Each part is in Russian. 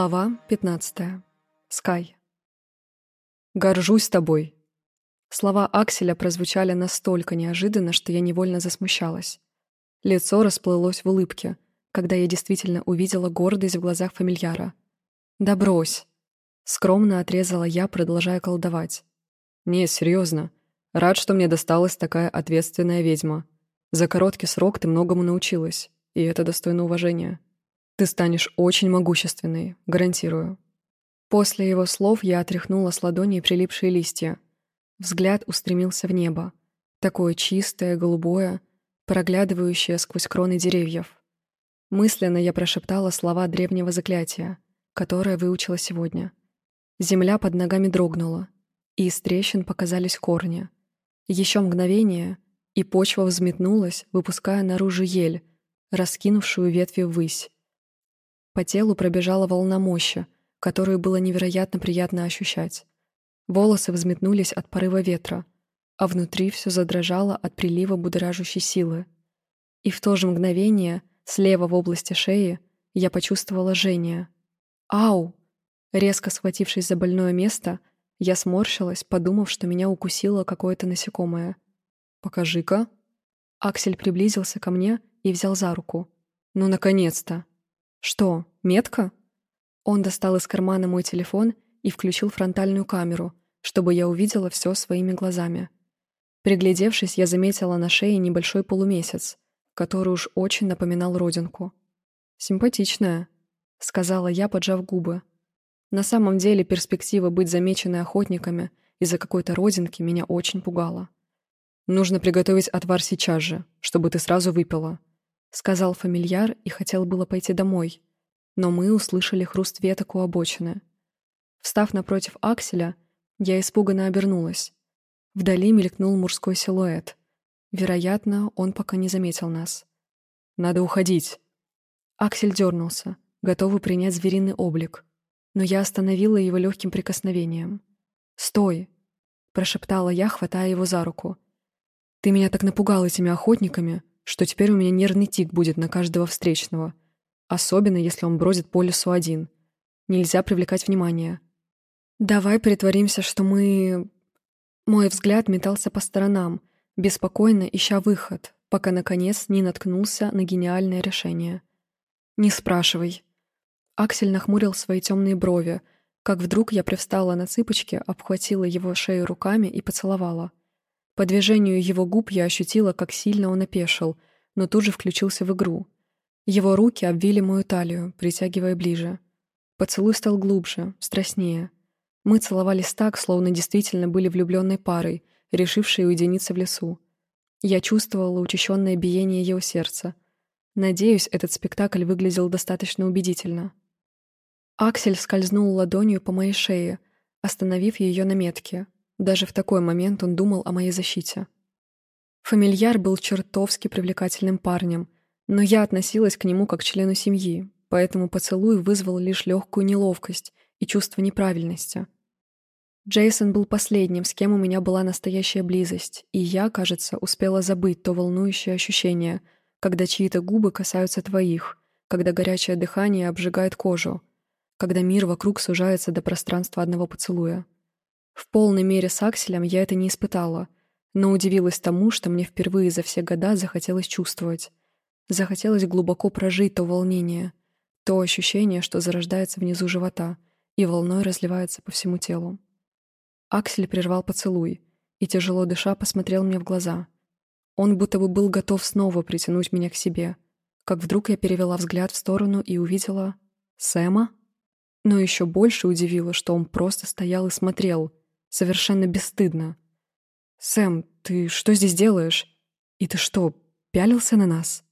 Глава 15. Скай. «Горжусь тобой». Слова Акселя прозвучали настолько неожиданно, что я невольно засмущалась. Лицо расплылось в улыбке, когда я действительно увидела гордость в глазах фамильяра. «Да брось!» Скромно отрезала я, продолжая колдовать. «Не, серьезно. Рад, что мне досталась такая ответственная ведьма. За короткий срок ты многому научилась, и это достойно уважения». Ты станешь очень могущественной, гарантирую». После его слов я отряхнула с ладони прилипшие листья. Взгляд устремился в небо. Такое чистое, голубое, проглядывающее сквозь кроны деревьев. Мысленно я прошептала слова древнего заклятия, которое выучила сегодня. Земля под ногами дрогнула, и из трещин показались корни. Еще мгновение, и почва взметнулась, выпуская наружу ель, раскинувшую ветви ввысь. По телу пробежала волна мощи, которую было невероятно приятно ощущать. Волосы взметнулись от порыва ветра, а внутри все задрожало от прилива будоражащей силы. И в то же мгновение, слева в области шеи, я почувствовала жжение. «Ау!» Резко схватившись за больное место, я сморщилась, подумав, что меня укусило какое-то насекомое. «Покажи-ка». Аксель приблизился ко мне и взял за руку. «Ну, наконец-то!» «Что, метка?» Он достал из кармана мой телефон и включил фронтальную камеру, чтобы я увидела все своими глазами. Приглядевшись, я заметила на шее небольшой полумесяц, который уж очень напоминал родинку. «Симпатичная», — сказала я, поджав губы. На самом деле перспектива быть замеченной охотниками из-за какой-то родинки меня очень пугала. «Нужно приготовить отвар сейчас же, чтобы ты сразу выпила», — сказал фамильяр и хотел было пойти домой. Но мы услышали хруст веток у обочины. Встав напротив Акселя, я испуганно обернулась. Вдали мелькнул мужской силуэт. Вероятно, он пока не заметил нас. «Надо уходить». Аксель дернулся, готовый принять звериный облик. Но я остановила его легким прикосновением. «Стой!» — прошептала я, хватая его за руку. «Ты меня так напугал этими охотниками, что теперь у меня нервный тик будет на каждого встречного. Особенно, если он бродит по лесу один. Нельзя привлекать внимание. «Давай притворимся, что мы...» Мой взгляд метался по сторонам, беспокойно ища выход, пока, наконец, не наткнулся на гениальное решение. «Не спрашивай». Аксель нахмурил свои темные брови, как вдруг я привстала на цыпочки, обхватила его шею руками и поцеловала. По движению его губ я ощутила, как сильно он опешил, но тут же включился в игру. Его руки обвили мою талию, притягивая ближе. Поцелуй стал глубже, страстнее. Мы целовались так, словно действительно были влюбленной парой, решившей уединиться в лесу. Я чувствовала учащенное биение его сердца. Надеюсь, этот спектакль выглядел достаточно убедительно. Аксель скользнул ладонью по моей шее, остановив ее на метке — даже в такой момент он думал о моей защите. Фамильяр был чертовски привлекательным парнем, но я относилась к нему как к члену семьи, поэтому поцелуй вызвал лишь легкую неловкость и чувство неправильности. Джейсон был последним, с кем у меня была настоящая близость, и я, кажется, успела забыть то волнующее ощущение, когда чьи-то губы касаются твоих, когда горячее дыхание обжигает кожу, когда мир вокруг сужается до пространства одного поцелуя. В полной мере с Акселем я это не испытала, но удивилась тому, что мне впервые за все года захотелось чувствовать. Захотелось глубоко прожить то волнение, то ощущение, что зарождается внизу живота и волной разливается по всему телу. Аксель прервал поцелуй и, тяжело дыша, посмотрел мне в глаза. Он будто бы был готов снова притянуть меня к себе, как вдруг я перевела взгляд в сторону и увидела... Сэма? Но еще больше удивило, что он просто стоял и смотрел — Совершенно бесстыдно. «Сэм, ты что здесь делаешь? И ты что, пялился на нас?»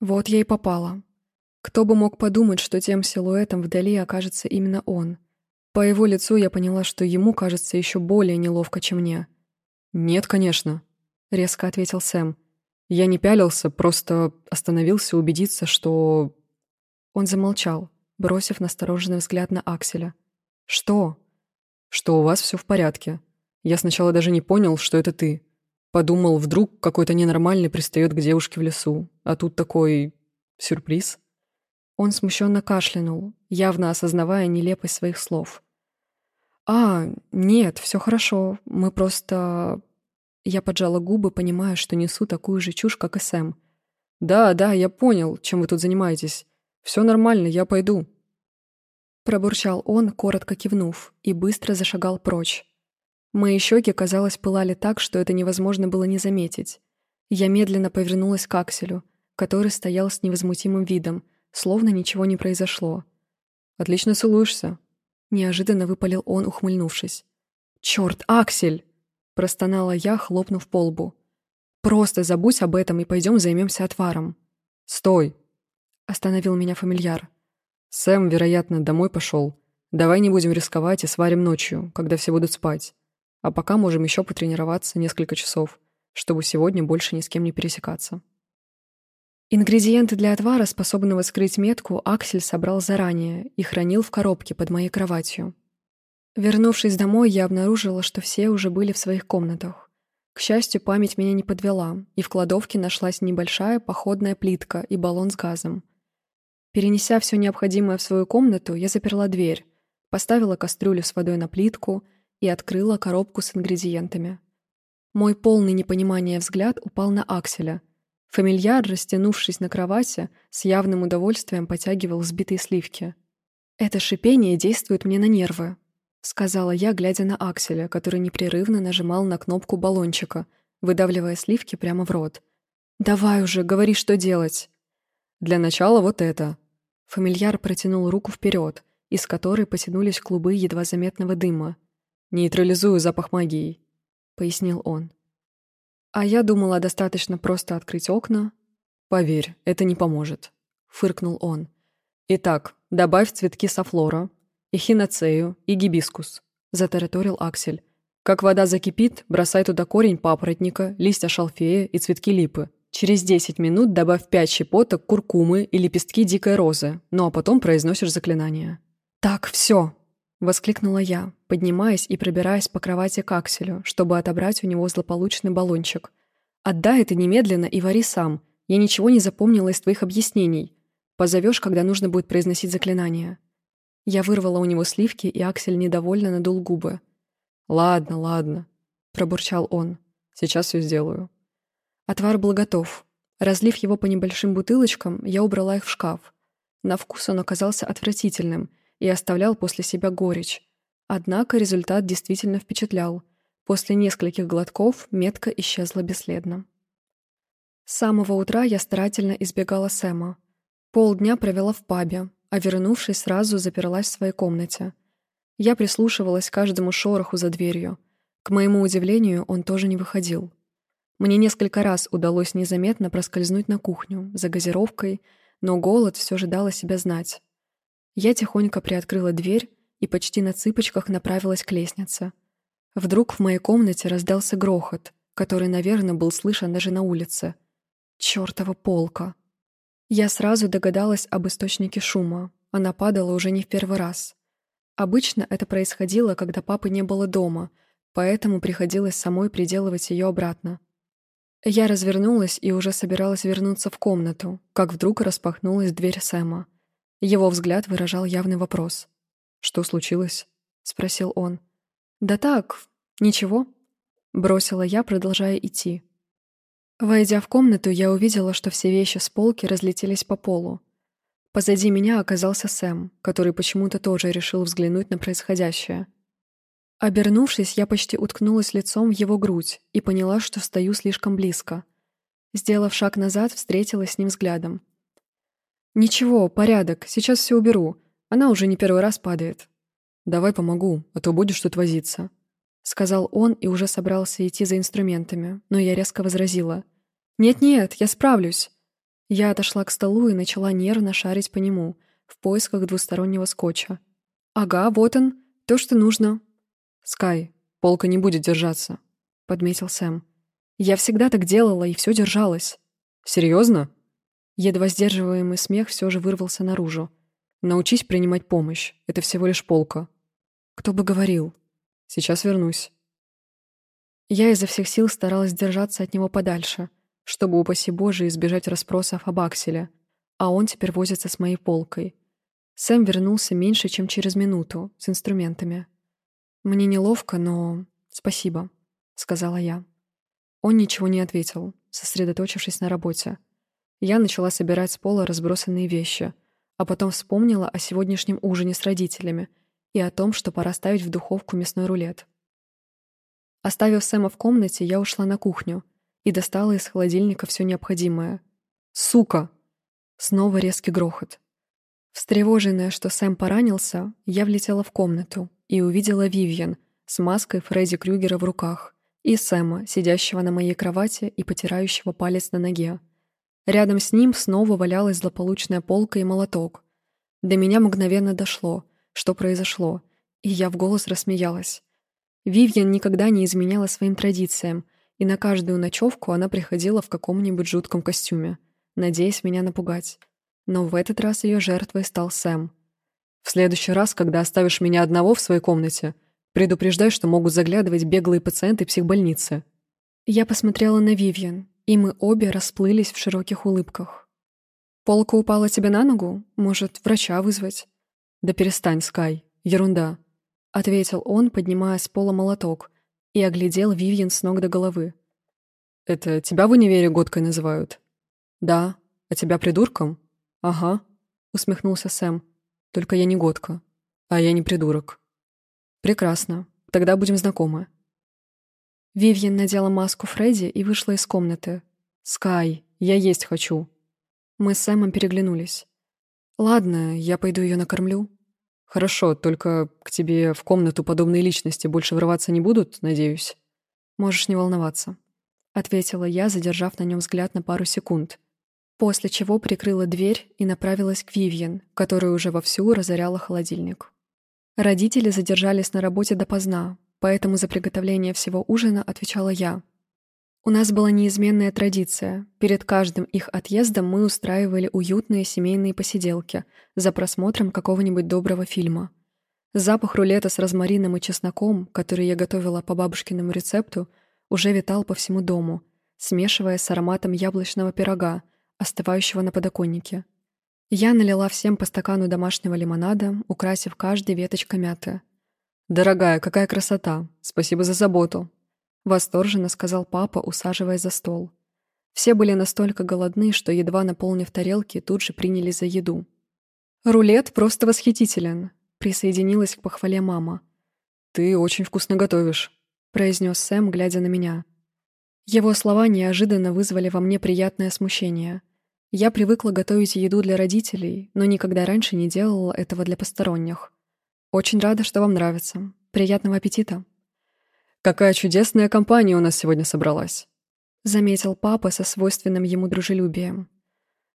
Вот я и попала. Кто бы мог подумать, что тем силуэтом вдали окажется именно он. По его лицу я поняла, что ему кажется еще более неловко, чем мне. «Нет, конечно», — резко ответил Сэм. «Я не пялился, просто остановился убедиться, что...» Он замолчал, бросив настороженный взгляд на Акселя. «Что?» Что у вас все в порядке. Я сначала даже не понял, что это ты. Подумал, вдруг какой-то ненормальный пристает к девушке в лесу, а тут такой... сюрприз. Он смущенно кашлянул, явно осознавая нелепость своих слов. «А, нет, все хорошо. Мы просто...» Я поджала губы, понимая, что несу такую же чушь, как и Сэм. «Да, да, я понял, чем вы тут занимаетесь. Все нормально, я пойду». Пробурчал он, коротко кивнув, и быстро зашагал прочь. Мои щеки, казалось, пылали так, что это невозможно было не заметить. Я медленно повернулась к Акселю, который стоял с невозмутимым видом, словно ничего не произошло. «Отлично целуешься», — неожиданно выпалил он, ухмыльнувшись. «Чёрт, Аксель!» — простонала я, хлопнув по лбу. «Просто забудь об этом и пойдем займемся отваром». «Стой!» — остановил меня фамильяр. «Сэм, вероятно, домой пошел. Давай не будем рисковать и сварим ночью, когда все будут спать. А пока можем еще потренироваться несколько часов, чтобы сегодня больше ни с кем не пересекаться». Ингредиенты для отвара, способного скрыть метку, Аксель собрал заранее и хранил в коробке под моей кроватью. Вернувшись домой, я обнаружила, что все уже были в своих комнатах. К счастью, память меня не подвела, и в кладовке нашлась небольшая походная плитка и баллон с газом. Перенеся все необходимое в свою комнату, я заперла дверь, поставила кастрюлю с водой на плитку и открыла коробку с ингредиентами. Мой полный непонимания взгляд упал на Акселя. Фамильяр, растянувшись на кровати, с явным удовольствием потягивал взбитые сливки. «Это шипение действует мне на нервы», — сказала я, глядя на Акселя, который непрерывно нажимал на кнопку баллончика, выдавливая сливки прямо в рот. «Давай уже, говори, что делать!» «Для начала вот это!» Фамильяр протянул руку вперед, из которой потянулись клубы едва заметного дыма. «Нейтрализую запах магии», — пояснил он. «А я думала, достаточно просто открыть окна». «Поверь, это не поможет», — фыркнул он. «Итак, добавь цветки софлора, эхиноцею и гибискус», — затараторил Аксель. «Как вода закипит, бросай туда корень папоротника, листья шалфея и цветки липы. Через 10 минут добавь 5 щепоток куркумы и лепестки дикой розы, ну а потом произносишь заклинание». «Так, все, Воскликнула я, поднимаясь и пробираясь по кровати к Акселю, чтобы отобрать у него злополучный баллончик. «Отдай это немедленно и вари сам. Я ничего не запомнила из твоих объяснений. Позовешь, когда нужно будет произносить заклинание». Я вырвала у него сливки, и Аксель недовольно надул губы. «Ладно, ладно», — пробурчал он. «Сейчас все сделаю». Отвар был готов. Разлив его по небольшим бутылочкам, я убрала их в шкаф. На вкус он оказался отвратительным — и оставлял после себя горечь. Однако результат действительно впечатлял. После нескольких глотков метка исчезла бесследно. С самого утра я старательно избегала Сэма. Полдня провела в пабе, а вернувшись, сразу заперлась в своей комнате. Я прислушивалась к каждому шороху за дверью. К моему удивлению, он тоже не выходил. Мне несколько раз удалось незаметно проскользнуть на кухню за газировкой, но голод все же дал о себя знать. Я тихонько приоткрыла дверь и почти на цыпочках направилась к лестнице. Вдруг в моей комнате раздался грохот, который, наверное, был слышен даже на улице. Чёртова полка! Я сразу догадалась об источнике шума. Она падала уже не в первый раз. Обычно это происходило, когда папы не было дома, поэтому приходилось самой приделывать ее обратно. Я развернулась и уже собиралась вернуться в комнату, как вдруг распахнулась дверь Сэма — его взгляд выражал явный вопрос. «Что случилось?» — спросил он. «Да так, ничего», — бросила я, продолжая идти. Войдя в комнату, я увидела, что все вещи с полки разлетелись по полу. Позади меня оказался Сэм, который почему-то тоже решил взглянуть на происходящее. Обернувшись, я почти уткнулась лицом в его грудь и поняла, что стою слишком близко. Сделав шаг назад, встретилась с ним взглядом. «Ничего, порядок, сейчас все уберу. Она уже не первый раз падает». «Давай помогу, а то будешь тут возиться», — сказал он и уже собрался идти за инструментами, но я резко возразила. «Нет-нет, я справлюсь». Я отошла к столу и начала нервно шарить по нему, в поисках двустороннего скотча. «Ага, вот он, то, что нужно». «Скай, полка не будет держаться», — подметил Сэм. «Я всегда так делала, и все держалось». «Серьезно?» Едва сдерживаемый смех все же вырвался наружу. «Научись принимать помощь. Это всего лишь полка». «Кто бы говорил?» «Сейчас вернусь». Я изо всех сил старалась держаться от него подальше, чтобы, упаси Боже, избежать расспросов об Акселе. а он теперь возится с моей полкой. Сэм вернулся меньше, чем через минуту, с инструментами. «Мне неловко, но спасибо», — сказала я. Он ничего не ответил, сосредоточившись на работе. Я начала собирать с пола разбросанные вещи, а потом вспомнила о сегодняшнем ужине с родителями и о том, что пора ставить в духовку мясной рулет. Оставив Сэма в комнате, я ушла на кухню и достала из холодильника все необходимое. «Сука!» Снова резкий грохот. Встревоженная, что Сэм поранился, я влетела в комнату и увидела Вивьен с маской Фредди Крюгера в руках и Сэма, сидящего на моей кровати и потирающего палец на ноге. Рядом с ним снова валялась злополучная полка и молоток. До меня мгновенно дошло, что произошло, и я в голос рассмеялась. Вивьен никогда не изменяла своим традициям, и на каждую ночевку она приходила в каком-нибудь жутком костюме, надеясь меня напугать. Но в этот раз ее жертвой стал Сэм. «В следующий раз, когда оставишь меня одного в своей комнате, предупреждай, что могут заглядывать беглые пациенты психбольницы». Я посмотрела на Вивьен, и мы обе расплылись в широких улыбках. «Полка упала тебе на ногу? Может, врача вызвать?» «Да перестань, Скай. Ерунда. — ответил он, поднимая с пола молоток, и оглядел Вивьен с ног до головы. «Это тебя в универе годкой называют?» «Да. А тебя придурком?» «Ага», — усмехнулся Сэм. «Только я не годка. А я не придурок». «Прекрасно. Тогда будем знакомы». Вивьен надела маску Фредди и вышла из комнаты. «Скай, я есть хочу». Мы с Сэмом переглянулись. «Ладно, я пойду ее накормлю». «Хорошо, только к тебе в комнату подобные личности больше врываться не будут, надеюсь?» «Можешь не волноваться», — ответила я, задержав на нем взгляд на пару секунд, после чего прикрыла дверь и направилась к Вивьен, которая уже вовсю разоряла холодильник. Родители задержались на работе допоздна, поэтому за приготовление всего ужина отвечала я, у нас была неизменная традиция. Перед каждым их отъездом мы устраивали уютные семейные посиделки за просмотром какого-нибудь доброго фильма. Запах рулета с розмарином и чесноком, который я готовила по бабушкиному рецепту, уже витал по всему дому, смешиваясь с ароматом яблочного пирога, остывающего на подоконнике. Я налила всем по стакану домашнего лимонада, украсив каждой веточкой мяты. «Дорогая, какая красота! Спасибо за заботу!» — восторженно сказал папа, усаживаясь за стол. Все были настолько голодны, что, едва наполнив тарелки, тут же принялись за еду. «Рулет просто восхитителен», — присоединилась к похвале мама. «Ты очень вкусно готовишь», — произнес Сэм, глядя на меня. Его слова неожиданно вызвали во мне приятное смущение. Я привыкла готовить еду для родителей, но никогда раньше не делала этого для посторонних. Очень рада, что вам нравится. Приятного аппетита. «Какая чудесная компания у нас сегодня собралась», — заметил папа со свойственным ему дружелюбием.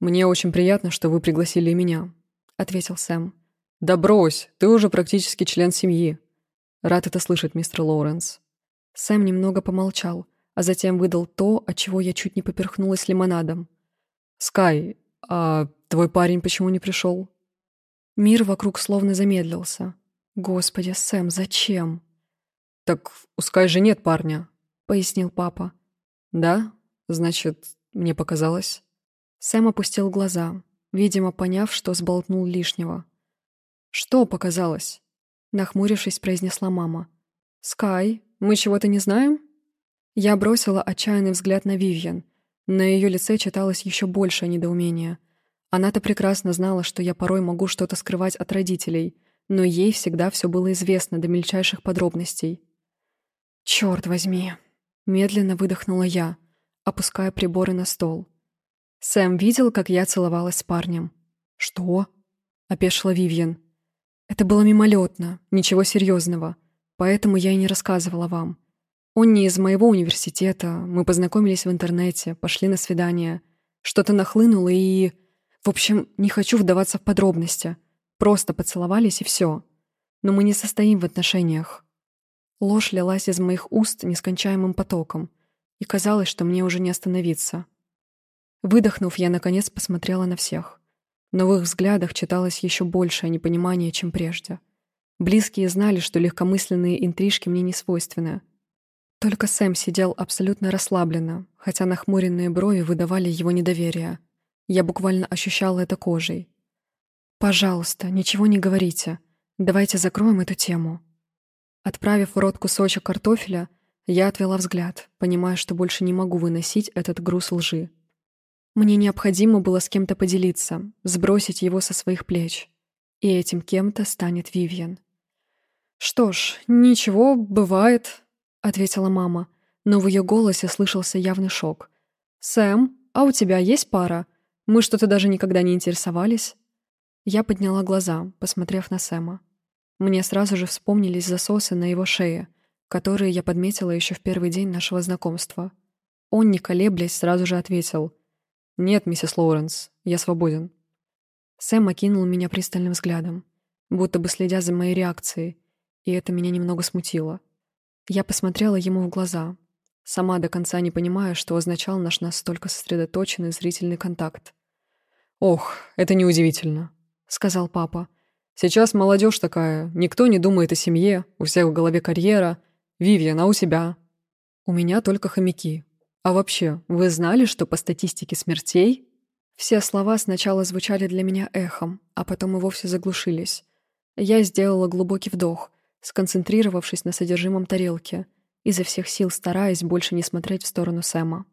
«Мне очень приятно, что вы пригласили меня», — ответил Сэм. «Да брось, ты уже практически член семьи. Рад это слышать, мистер Лоуренс». Сэм немного помолчал, а затем выдал то, от чего я чуть не поперхнулась лимонадом. «Скай, а твой парень почему не пришел?» Мир вокруг словно замедлился. «Господи, Сэм, зачем?» «Так у Скай же нет парня», — пояснил папа. «Да? Значит, мне показалось». Сэм опустил глаза, видимо, поняв, что сболтнул лишнего. «Что показалось?» — нахмурившись, произнесла мама. «Скай, мы чего-то не знаем?» Я бросила отчаянный взгляд на Вивьен. На ее лице читалось еще большее недоумение. Она-то прекрасно знала, что я порой могу что-то скрывать от родителей, но ей всегда все было известно до мельчайших подробностей. «Черт возьми!» — медленно выдохнула я, опуская приборы на стол. Сэм видел, как я целовалась с парнем. «Что?» — опешила Вивьен. «Это было мимолетно, ничего серьезного, поэтому я и не рассказывала вам. Он не из моего университета, мы познакомились в интернете, пошли на свидание. Что-то нахлынуло и... В общем, не хочу вдаваться в подробности. Просто поцеловались и все. Но мы не состоим в отношениях. Ложь лилась из моих уст нескончаемым потоком, и казалось, что мне уже не остановиться. Выдохнув, я, наконец, посмотрела на всех. Но в их взглядах читалось еще большее непонимание, чем прежде. Близкие знали, что легкомысленные интрижки мне не свойственны. Только Сэм сидел абсолютно расслабленно, хотя нахмуренные брови выдавали его недоверие. Я буквально ощущала это кожей. «Пожалуйста, ничего не говорите. Давайте закроем эту тему». Отправив в рот кусочек картофеля, я отвела взгляд, понимая, что больше не могу выносить этот груз лжи. Мне необходимо было с кем-то поделиться, сбросить его со своих плеч. И этим кем-то станет Вивьен. «Что ж, ничего, бывает», — ответила мама, но в ее голосе слышался явный шок. «Сэм, а у тебя есть пара? Мы что-то даже никогда не интересовались». Я подняла глаза, посмотрев на Сэма. Мне сразу же вспомнились засосы на его шее, которые я подметила еще в первый день нашего знакомства. Он, не колеблясь, сразу же ответил. «Нет, миссис Лоуренс, я свободен». Сэм окинул меня пристальным взглядом, будто бы следя за моей реакцией, и это меня немного смутило. Я посмотрела ему в глаза, сама до конца не понимая, что означал наш настолько сосредоточенный зрительный контакт. «Ох, это неудивительно», — сказал папа. «Сейчас молодежь такая, никто не думает о семье, у всех в голове карьера. Вивьен, у тебя?» «У меня только хомяки. А вообще, вы знали, что по статистике смертей...» Все слова сначала звучали для меня эхом, а потом и вовсе заглушились. Я сделала глубокий вдох — сконцентрировавшись на содержимом тарелки, изо всех сил стараясь больше не смотреть в сторону Сэма.